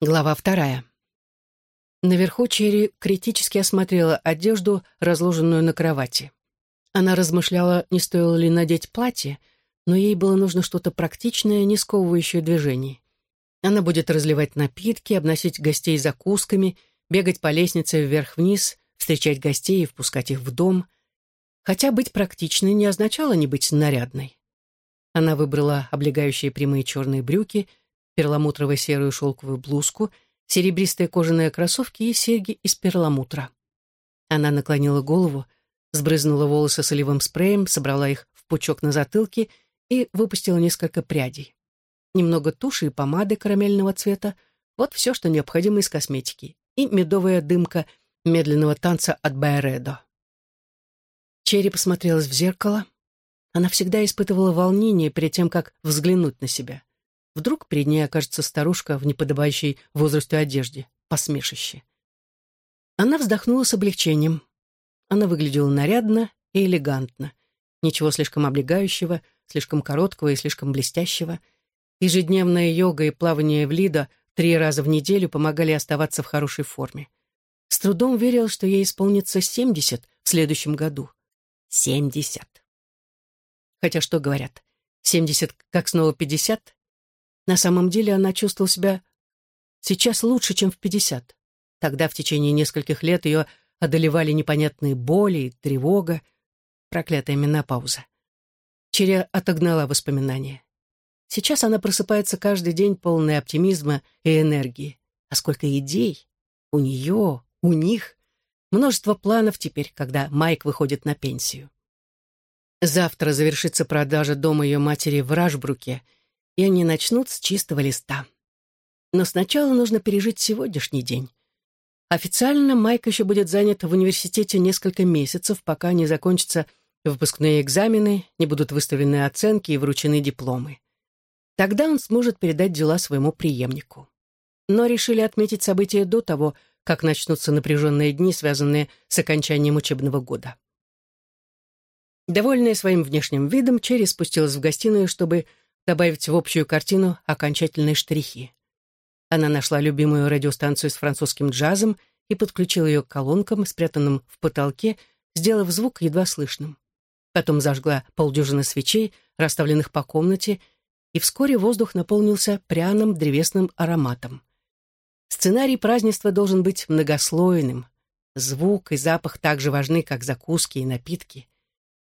Глава вторая. Наверху Черри критически осмотрела одежду, разложенную на кровати. Она размышляла, не стоило ли надеть платье, но ей было нужно что-то практичное, не сковывающее движений. Она будет разливать напитки, обносить гостей закусками, бегать по лестнице вверх-вниз, встречать гостей и впускать их в дом. Хотя быть практичной не означало не быть нарядной. Она выбрала облегающие прямые черные брюки — перламутрово-серую шелковую блузку, серебристые кожаные кроссовки и серьги из перламутра. Она наклонила голову, сбрызнула волосы солевым спреем, собрала их в пучок на затылке и выпустила несколько прядей. Немного туши и помады карамельного цвета — вот все, что необходимо из косметики. И медовая дымка медленного танца от Байредо. Черри посмотрелась в зеркало. Она всегда испытывала волнение перед тем, как взглянуть на себя. Вдруг перед ней окажется старушка в неподобающей возрасту одежде, посмешище. Она вздохнула с облегчением. Она выглядела нарядно и элегантно. Ничего слишком облегающего, слишком короткого и слишком блестящего. Ежедневная йога и плавание в Лидо три раза в неделю помогали оставаться в хорошей форме. С трудом верил, что ей исполнится семьдесят в следующем году. Семьдесят. Хотя что говорят, семьдесят как снова пятьдесят? На самом деле она чувствовала себя сейчас лучше, чем в пятьдесят. Тогда в течение нескольких лет ее одолевали непонятные боли и тревога, проклятая менопауза. Черя отогнала воспоминания. Сейчас она просыпается каждый день полной оптимизма и энергии. А сколько идей! У нее, у них. Множество планов теперь, когда Майк выходит на пенсию. Завтра завершится продажа дома ее матери в Рашбруке — и они начнут с чистого листа. Но сначала нужно пережить сегодняшний день. Официально Майк еще будет занят в университете несколько месяцев, пока не закончатся выпускные экзамены, не будут выставлены оценки и вручены дипломы. Тогда он сможет передать дела своему преемнику. Но решили отметить события до того, как начнутся напряженные дни, связанные с окончанием учебного года. Довольная своим внешним видом, Черри спустилась в гостиную, чтобы добавить в общую картину окончательные штрихи. Она нашла любимую радиостанцию с французским джазом и подключила ее к колонкам, спрятанным в потолке, сделав звук едва слышным. Потом зажгла полдюжины свечей, расставленных по комнате, и вскоре воздух наполнился пряным древесным ароматом. Сценарий празднества должен быть многослойным. Звук и запах так же важны, как закуски и напитки.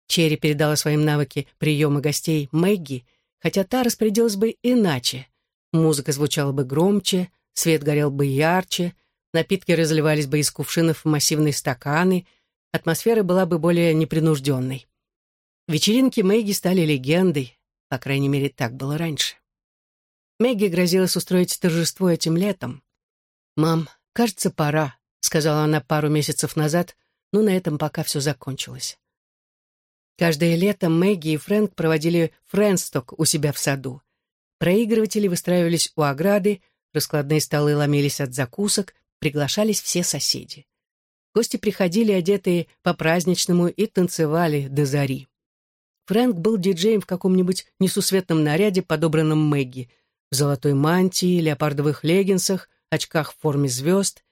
Черри передала своим навыки приема гостей Мэгги — хотя та распорядилась бы иначе. Музыка звучала бы громче, свет горел бы ярче, напитки разливались бы из кувшинов в массивные стаканы, атмосфера была бы более непринужденной. Вечеринки Мэгги стали легендой, по крайней мере, так было раньше. Мэгги грозилась устроить торжество этим летом. «Мам, кажется, пора», — сказала она пару месяцев назад, но на этом пока все закончилось. Каждое лето Мэгги и Фрэнк проводили фрэнсток у себя в саду. Проигрыватели выстраивались у ограды, раскладные столы ломились от закусок, приглашались все соседи. Гости приходили одетые по-праздничному и танцевали до зари. Фрэнк был диджеем в каком-нибудь несусветном наряде, подобранном Мэгги, в золотой мантии, леопардовых леггинсах, очках в форме звезд,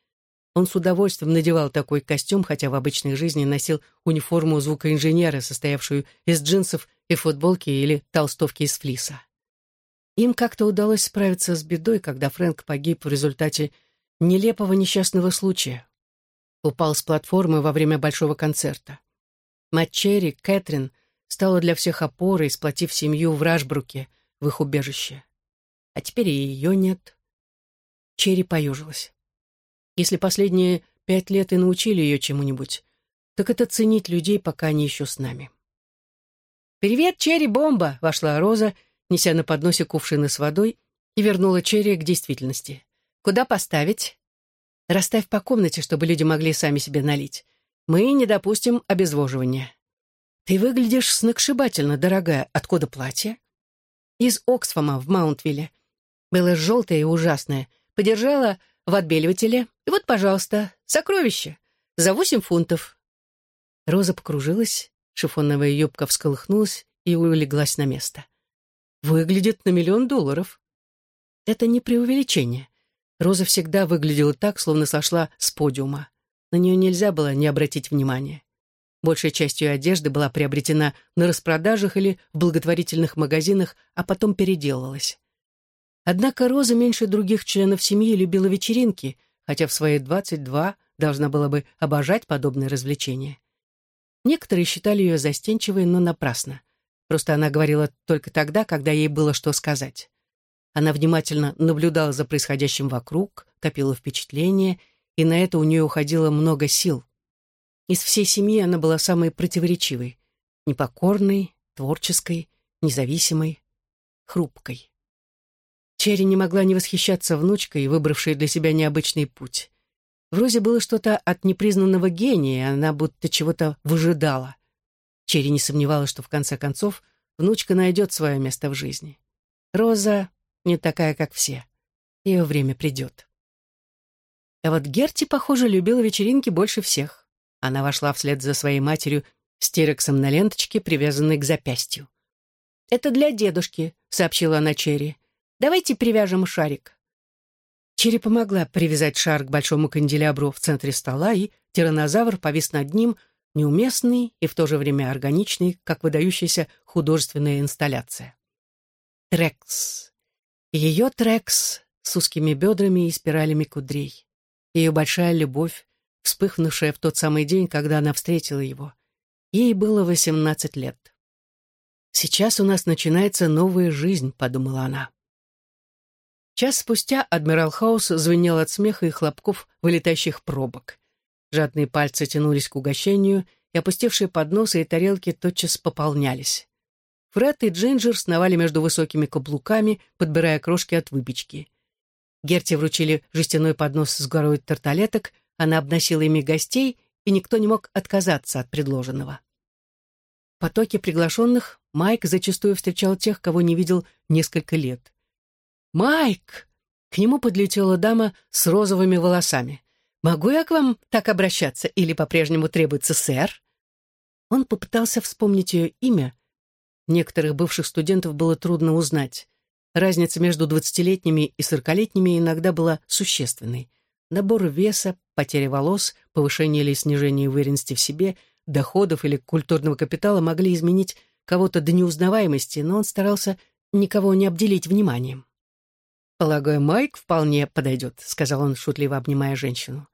он с удовольствием надевал такой костюм, хотя в обычной жизни носил униформу звукоинженера, состоявшую из джинсов и футболки или толстовки из флиса. Им как-то удалось справиться с бедой, когда Фрэнк погиб в результате нелепого несчастного случая. Упал с платформы во время большого концерта. Мать Черри, Кэтрин, стала для всех опорой, сплотив семью в Рашбруке, в их убежище. А теперь и ее нет. Черри поюжилась. Если последние пять лет и научили ее чему-нибудь, так это ценить людей, пока они еще с нами. «Привет, Черри-бомба!» — вошла Роза, неся на подносе кувшины с водой, и вернула Черри к действительности. «Куда поставить?» «Расставь по комнате, чтобы люди могли сами себе налить. Мы не допустим обезвоживания». «Ты выглядишь сногсшибательно, дорогая. Откуда платье?» «Из Оксфома в Маунтвилле. Было желтое и ужасное. Подержала в отбеливателе. И вот, пожалуйста, сокровище. За восемь фунтов». Роза покружилась, шифоновая юбка всколыхнулась и улеглась на место. «Выглядит на миллион долларов». Это не преувеличение. Роза всегда выглядела так, словно сошла с подиума. На нее нельзя было не обратить внимания. Большая часть ее одежды была приобретена на распродажах или в благотворительных магазинах, а потом переделалась. Однако Роза меньше других членов семьи любила вечеринки, хотя в свои 22 должна была бы обожать подобные развлечения. Некоторые считали ее застенчивой, но напрасно. Просто она говорила только тогда, когда ей было что сказать. Она внимательно наблюдала за происходящим вокруг, копила впечатления, и на это у нее уходило много сил. Из всей семьи она была самой противоречивой, непокорной, творческой, независимой, хрупкой. Черри не могла не восхищаться внучкой, выбравшей для себя необычный путь. В Розе было что-то от непризнанного гения, она будто чего-то выжидала. Черри не сомневалась, что в конце концов внучка найдет свое место в жизни. Роза не такая, как все. Ее время придет. А вот Герти, похоже, любила вечеринки больше всех. Она вошла вслед за своей матерью с терексом на ленточке, привязанной к запястью. «Это для дедушки», — сообщила она Черри. «Давайте привяжем шарик». Черри помогла привязать шар к большому канделябру в центре стола, и тиранозавр повис над ним, неуместный и в то же время органичный, как выдающаяся художественная инсталляция. Трекс. Ее Трекс с узкими бедрами и спиралями кудрей. Ее большая любовь, вспыхнувшая в тот самый день, когда она встретила его. Ей было восемнадцать лет. «Сейчас у нас начинается новая жизнь», — подумала она. Час спустя адмирал Хаус звенел от смеха и хлопков вылетающих пробок. Жадные пальцы тянулись к угощению, и опустевшие подносы и тарелки тотчас пополнялись. Фред и Джинджер сновали между высокими каблуками, подбирая крошки от выпечки. Герти вручили жестяной поднос с горой тарталеток, она обносила ими гостей, и никто не мог отказаться от предложенного. В потоке приглашенных Майк зачастую встречал тех, кого не видел несколько лет. «Майк!» К нему подлетела дама с розовыми волосами. «Могу я к вам так обращаться или по-прежнему требуется сэр?» Он попытался вспомнить ее имя. Некоторых бывших студентов было трудно узнать. Разница между двадцатилетними и сорокалетними иногда была существенной. Набор веса, потеря волос, повышение или снижение уверенности в себе, доходов или культурного капитала могли изменить кого-то до неузнаваемости, но он старался никого не обделить вниманием. «Полагаю, Майк вполне подойдет», — сказал он, шутливо обнимая женщину.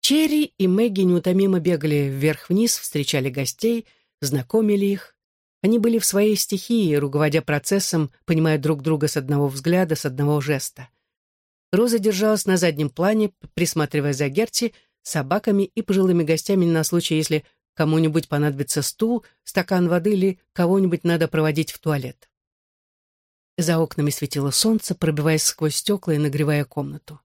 Черри и Мэгги неутомимо бегали вверх-вниз, встречали гостей, знакомили их. Они были в своей стихии, руководя процессом, понимая друг друга с одного взгляда, с одного жеста. Роза держалась на заднем плане, присматривая за Герти, собаками и пожилыми гостями на случай, если кому-нибудь понадобится стул, стакан воды или кого-нибудь надо проводить в туалет. За окнами светило солнце, пробиваясь сквозь стекла и нагревая комнату.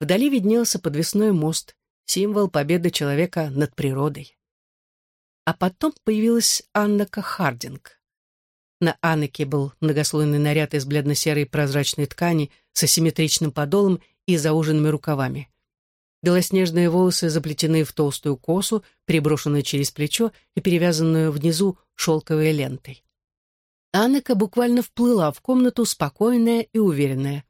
Вдали виднелся подвесной мост, символ победы человека над природой. А потом появилась Анна Хардинг. На Аннеке был многослойный наряд из бледно-серой прозрачной ткани с асимметричным подолом и зауженными рукавами. Белоснежные волосы заплетены в толстую косу, переброшенную через плечо и перевязанную внизу шелковой лентой. Аннека буквально вплыла в комнату, спокойная и уверенная.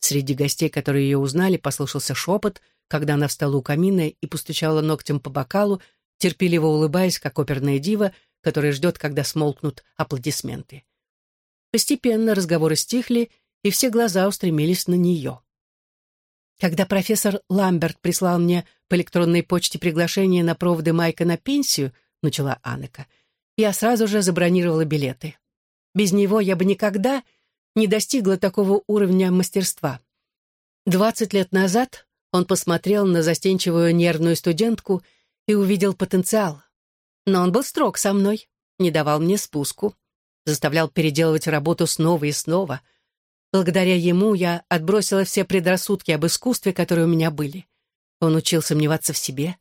Среди гостей, которые ее узнали, послышался шепот, когда она встала у камина и постучала ногтем по бокалу, терпеливо улыбаясь, как оперная дива, которая ждет, когда смолкнут аплодисменты. Постепенно разговоры стихли, и все глаза устремились на нее. Когда профессор Ламберт прислал мне по электронной почте приглашение на проводы Майка на пенсию, начала Аннека, я сразу же забронировала билеты. Без него я бы никогда не достигла такого уровня мастерства. Двадцать лет назад он посмотрел на застенчивую нервную студентку и увидел потенциал. Но он был строг со мной, не давал мне спуску, заставлял переделывать работу снова и снова. Благодаря ему я отбросила все предрассудки об искусстве, которые у меня были. Он учил сомневаться в себе,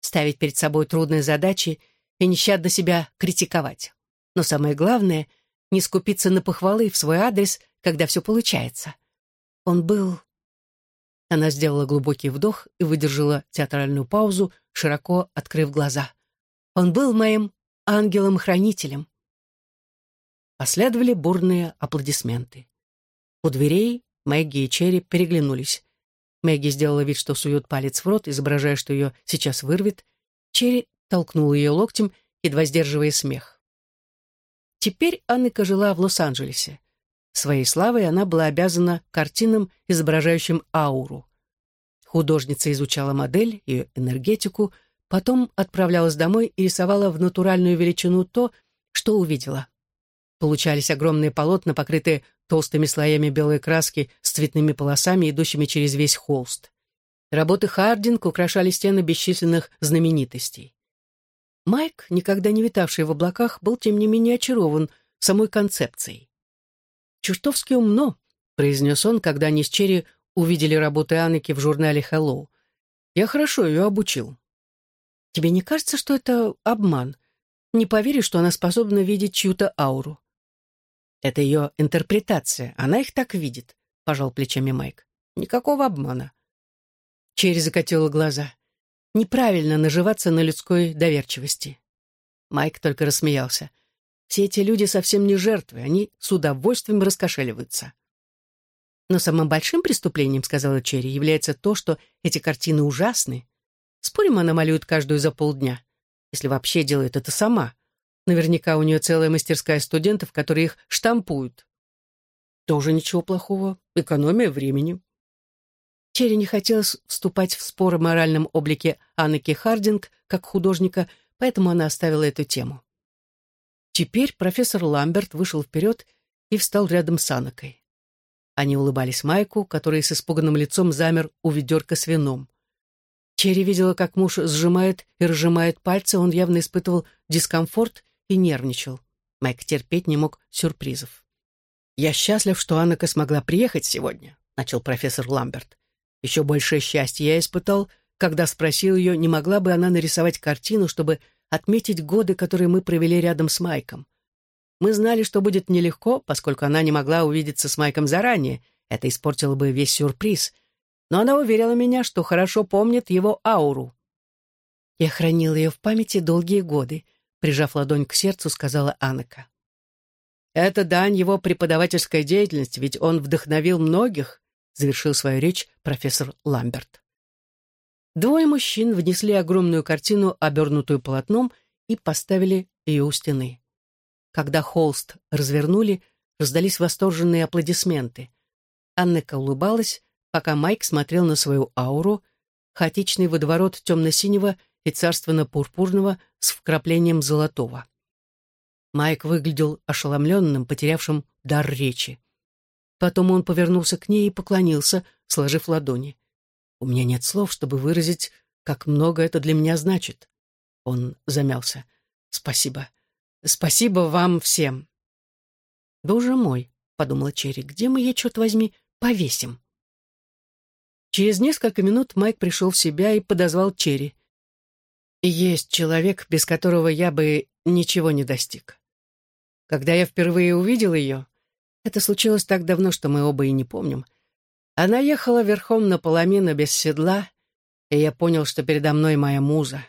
ставить перед собой трудные задачи и нещадно себя критиковать. Но самое главное — не скупиться на похвалы в свой адрес, когда все получается. Он был... Она сделала глубокий вдох и выдержала театральную паузу, широко открыв глаза. Он был моим ангелом-хранителем. Последовали бурные аплодисменты. У дверей Мэгги и Черри переглянулись. Мэгги сделала вид, что сует палец в рот, изображая, что ее сейчас вырвет. Черри толкнул ее локтем, едва сдерживая смех. Теперь Анника жила в Лос-Анджелесе. Своей славой она была обязана картинам, изображающим ауру. Художница изучала модель, ее энергетику, потом отправлялась домой и рисовала в натуральную величину то, что увидела. Получались огромные полотна, покрытые толстыми слоями белой краски с цветными полосами, идущими через весь холст. Работы Хардинг украшали стены бесчисленных знаменитостей. Майк, никогда не витавший в облаках, был тем не менее очарован самой концепцией. «Чертовски умно», — произнес он, когда они с Черри увидели работы Анники в журнале «Hello». «Я хорошо ее обучил». «Тебе не кажется, что это обман? Не поверишь, что она способна видеть чью-то ауру?» «Это ее интерпретация, она их так видит», — пожал плечами Майк. «Никакого обмана». Черри закатила глаза. Неправильно наживаться на людской доверчивости. Майк только рассмеялся. Все эти люди совсем не жертвы, они с удовольствием раскошеливаются. Но самым большим преступлением, сказала Черри, является то, что эти картины ужасны. Спорим, она малюет каждую за полдня, если вообще делает это сама. Наверняка у нее целая мастерская студентов, которые их штампуют. Тоже ничего плохого. Экономия времени. Черри не хотелось вступать в спор о моральном облике Аннеки Хардинг как художника, поэтому она оставила эту тему. Теперь профессор Ламберт вышел вперед и встал рядом с Аннокой. Они улыбались Майку, который с испуганным лицом замер у ведерка с вином. Черри видела, как муж сжимает и разжимает пальцы, он явно испытывал дискомфорт и нервничал. Майк терпеть не мог сюрпризов. «Я счастлив, что Аннека смогла приехать сегодня», — начал профессор Ламберт. Еще большее счастье я испытал, когда спросил ее, не могла бы она нарисовать картину, чтобы отметить годы, которые мы провели рядом с Майком. Мы знали, что будет нелегко, поскольку она не могла увидеться с Майком заранее, это испортило бы весь сюрприз, но она уверила меня, что хорошо помнит его ауру. Я хранила ее в памяти долгие годы, прижав ладонь к сердцу, сказала Аннека. Это дань его преподавательской деятельности, ведь он вдохновил многих, завершил свою речь профессор Ламберт. Двое мужчин внесли огромную картину, обернутую полотном, и поставили ее у стены. Когда холст развернули, раздались восторженные аплодисменты. Аннека улыбалась, пока Майк смотрел на свою ауру, хаотичный водоворот темно-синего и царственно-пурпурного с вкраплением золотого. Майк выглядел ошеломленным, потерявшим дар речи. Потом он повернулся к ней и поклонился, сложив ладони. «У меня нет слов, чтобы выразить, как много это для меня значит». Он замялся. «Спасибо. Спасибо вам всем». «Боже мой», — подумала Черри, — «где мы ее, черт возьми, повесим?» Через несколько минут Майк пришел в себя и подозвал Черри. «Есть человек, без которого я бы ничего не достиг. Когда я впервые увидел ее, это случилось так давно, что мы оба и не помним. Она ехала верхом на поломина без седла, и я понял, что передо мной моя муза.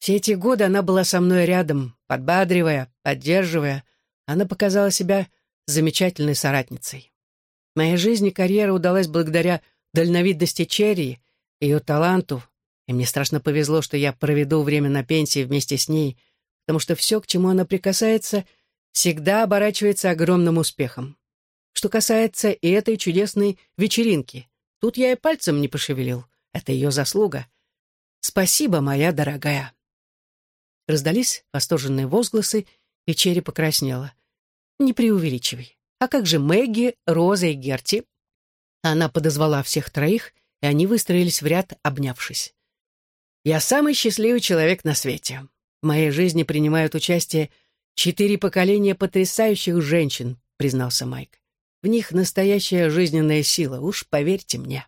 Все эти годы она была со мной рядом, подбадривая, поддерживая. Она показала себя замечательной соратницей. Моя жизнь и карьера удалась благодаря дальновидности Черри, ее таланту, и мне страшно повезло, что я проведу время на пенсии вместе с ней, потому что все, к чему она прикасается — всегда оборачивается огромным успехом. Что касается и этой чудесной вечеринки, тут я и пальцем не пошевелил. Это ее заслуга. Спасибо, моя дорогая. Раздались восторженные возгласы, и Черри покраснела. Не преувеличивай. А как же Мэгги, Роза и Герти? Она подозвала всех троих, и они выстроились в ряд, обнявшись. «Я самый счастливый человек на свете. В моей жизни принимают участие «Четыре поколения потрясающих женщин», — признался Майк. «В них настоящая жизненная сила, уж поверьте мне».